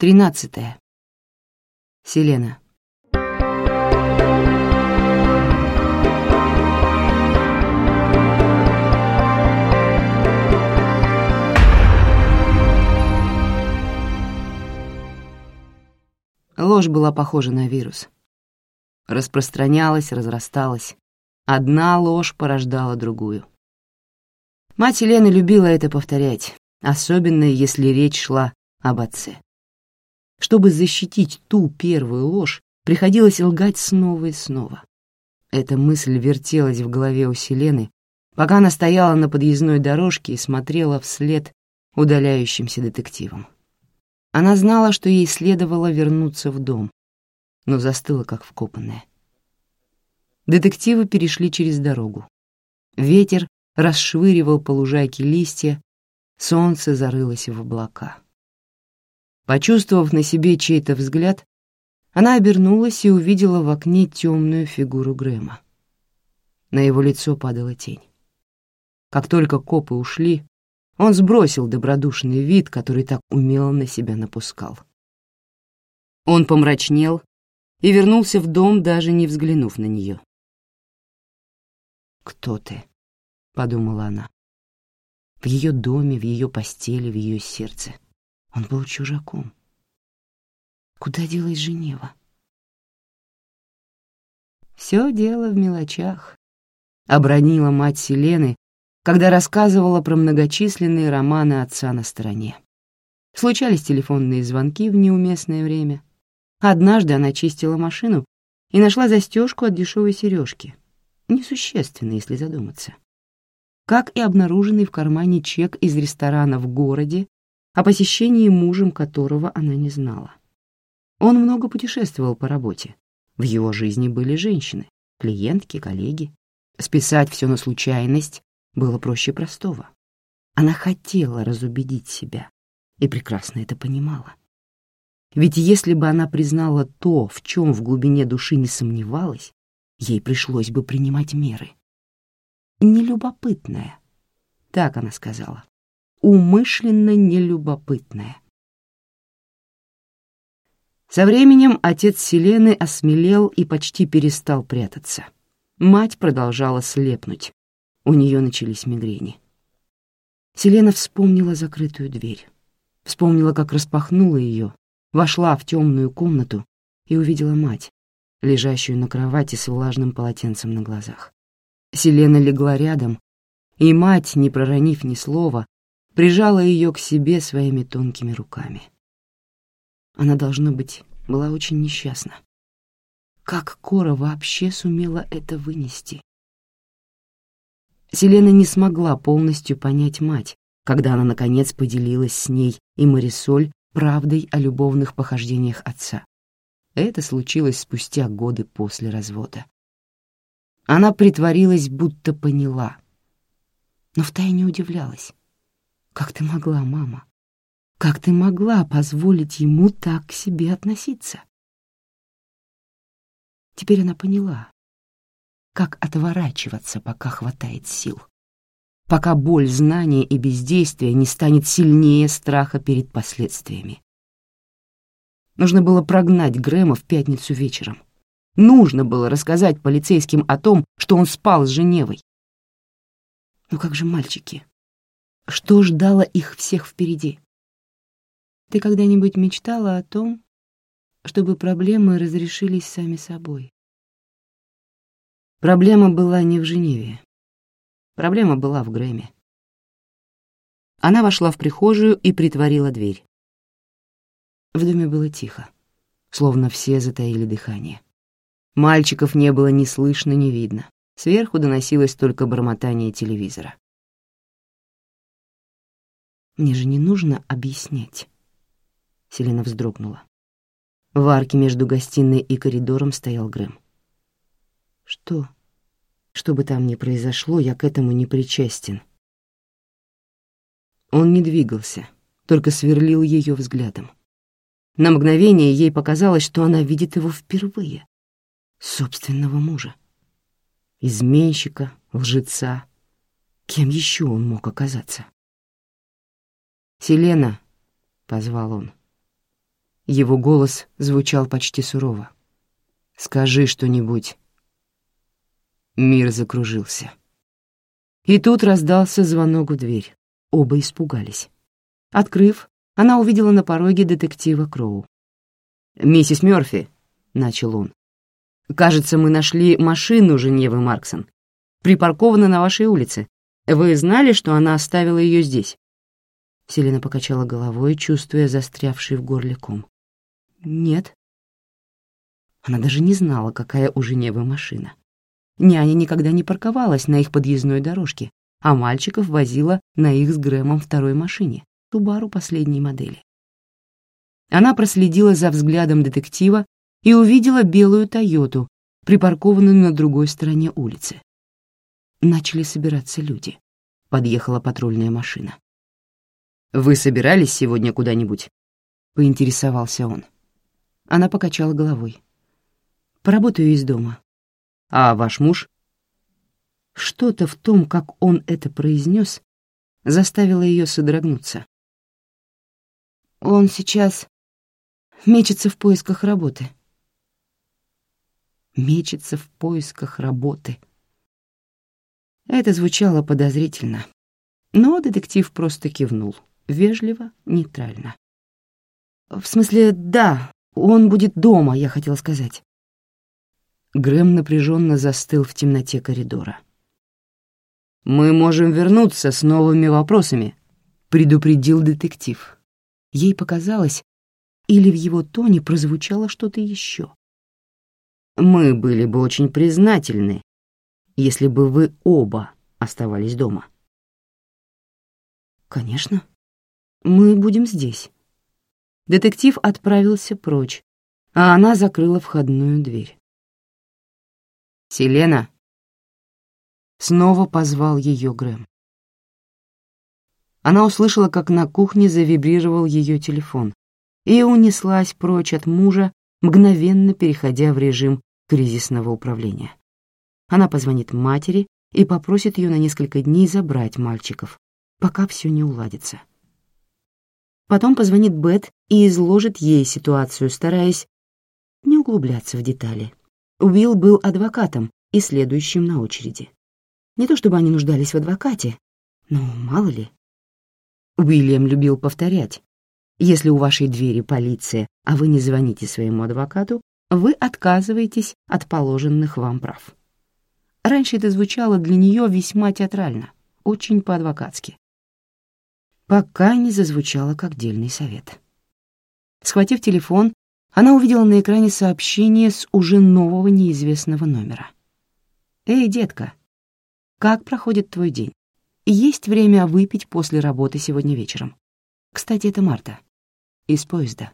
Тринадцатое. Селена. Ложь была похожа на вирус. Распространялась, разрасталась. Одна ложь порождала другую. Мать Елены любила это повторять, особенно если речь шла об отце. Чтобы защитить ту первую ложь, приходилось лгать снова и снова. Эта мысль вертелась в голове у Селены, пока она стояла на подъездной дорожке и смотрела вслед удаляющимся детективам. Она знала, что ей следовало вернуться в дом, но застыла как вкопанная. Детективы перешли через дорогу. Ветер расшвыривал по лужайке листья, солнце зарылось в облака. Почувствовав на себе чей-то взгляд, она обернулась и увидела в окне темную фигуру Грэма. На его лицо падала тень. Как только копы ушли, он сбросил добродушный вид, который так умело на себя напускал. Он помрачнел и вернулся в дом, даже не взглянув на нее. «Кто ты?» — подумала она. В ее доме, в ее постели, в ее сердце — он был чужаком. Куда делась Женева? Все дело в мелочах, — обронила мать Селены, когда рассказывала про многочисленные романы отца на стороне. Случались телефонные звонки в неуместное время. Однажды она чистила машину и нашла застежку от дешевой сережки. Несущественно, если задуматься. Как и обнаруженный в кармане чек из ресторана в городе о посещении мужем которого она не знала. Он много путешествовал по работе. В его жизни были женщины, клиентки, коллеги. Списать все на случайность было проще простого. Она хотела разубедить себя и прекрасно это понимала. Ведь если бы она признала то, в чем в глубине души не сомневалась, ей пришлось бы принимать меры. «Нелюбопытная», — так она сказала умышленно нелюбопытная. Со временем отец Селены осмелел и почти перестал прятаться. Мать продолжала слепнуть. У нее начались мигрени. Селена вспомнила закрытую дверь. Вспомнила, как распахнула ее, вошла в темную комнату и увидела мать, лежащую на кровати с влажным полотенцем на глазах. Селена легла рядом, и мать, не проронив ни слова, прижала ее к себе своими тонкими руками. Она, должно быть, была очень несчастна. Как Кора вообще сумела это вынести? Селена не смогла полностью понять мать, когда она, наконец, поделилась с ней и Марисоль правдой о любовных похождениях отца. Это случилось спустя годы после развода. Она притворилась, будто поняла, но втайне удивлялась. Как ты могла, мама? Как ты могла позволить ему так к себе относиться? Теперь она поняла, как отворачиваться, пока хватает сил, пока боль знания и бездействия не станет сильнее страха перед последствиями. Нужно было прогнать Грэма в пятницу вечером. Нужно было рассказать полицейским о том, что он спал с Женевой. Но как же мальчики? Что ждало их всех впереди. Ты когда-нибудь мечтала о том, чтобы проблемы разрешились сами собой? Проблема была не в Женеве. Проблема была в Грэме. Она вошла в прихожую и притворила дверь. В доме было тихо, словно все затаили дыхание. Мальчиков не было ни слышно, ни видно. Сверху доносилось только бормотание телевизора. Мне же не нужно объяснять. Селена вздрогнула. В арке между гостиной и коридором стоял Грэм. Что? Что бы там ни произошло, я к этому не причастен. Он не двигался, только сверлил ее взглядом. На мгновение ей показалось, что она видит его впервые. Собственного мужа. Изменщика, лжеца. Кем еще он мог оказаться? «Селена», — позвал он. Его голос звучал почти сурово. «Скажи что-нибудь». Мир закружился. И тут раздался звонок в дверь. Оба испугались. Открыв, она увидела на пороге детектива Кроу. «Миссис Мёрфи», — начал он, — «кажется, мы нашли машину Женевы Марксон. Припаркована на вашей улице. Вы знали, что она оставила ее здесь?» Селена покачала головой, чувствуя застрявший в горле ком. «Нет». Она даже не знала, какая у Женевы машина. Няня никогда не парковалась на их подъездной дорожке, а мальчиков возила на их с Грэмом второй машине, Тубару последней модели. Она проследила за взглядом детектива и увидела белую «Тойоту», припаркованную на другой стороне улицы. Начали собираться люди. Подъехала патрульная машина. «Вы собирались сегодня куда-нибудь?» — поинтересовался он. Она покачала головой. «Поработаю из дома». «А ваш муж?» Что-то в том, как он это произнес, заставило ее содрогнуться. «Он сейчас мечется в поисках работы». «Мечется в поисках работы». Это звучало подозрительно, но детектив просто кивнул, вежливо, нейтрально. «В смысле, да, он будет дома, я хотела сказать». Грэм напряженно застыл в темноте коридора. «Мы можем вернуться с новыми вопросами», — предупредил детектив. Ей показалось, или в его тоне прозвучало что-то еще. «Мы были бы очень признательны, если бы вы оба оставались дома». «Конечно. Мы будем здесь». Детектив отправился прочь, а она закрыла входную дверь. «Селена!» Снова позвал ее Грэм. Она услышала, как на кухне завибрировал ее телефон и унеслась прочь от мужа, мгновенно переходя в режим кризисного управления. Она позвонит матери и попросит ее на несколько дней забрать мальчиков, пока все не уладится. Потом позвонит Бет и изложит ей ситуацию, стараясь не углубляться в детали. Уилл был адвокатом и следующим на очереди. Не то чтобы они нуждались в адвокате, но мало ли. Уильям любил повторять. Если у вашей двери полиция, а вы не звоните своему адвокату, вы отказываетесь от положенных вам прав. Раньше это звучало для нее весьма театрально, очень по-адвокатски пока не зазвучало как дельный совет. Схватив телефон, она увидела на экране сообщение с уже нового неизвестного номера. «Эй, детка, как проходит твой день? Есть время выпить после работы сегодня вечером. Кстати, это Марта. Из поезда.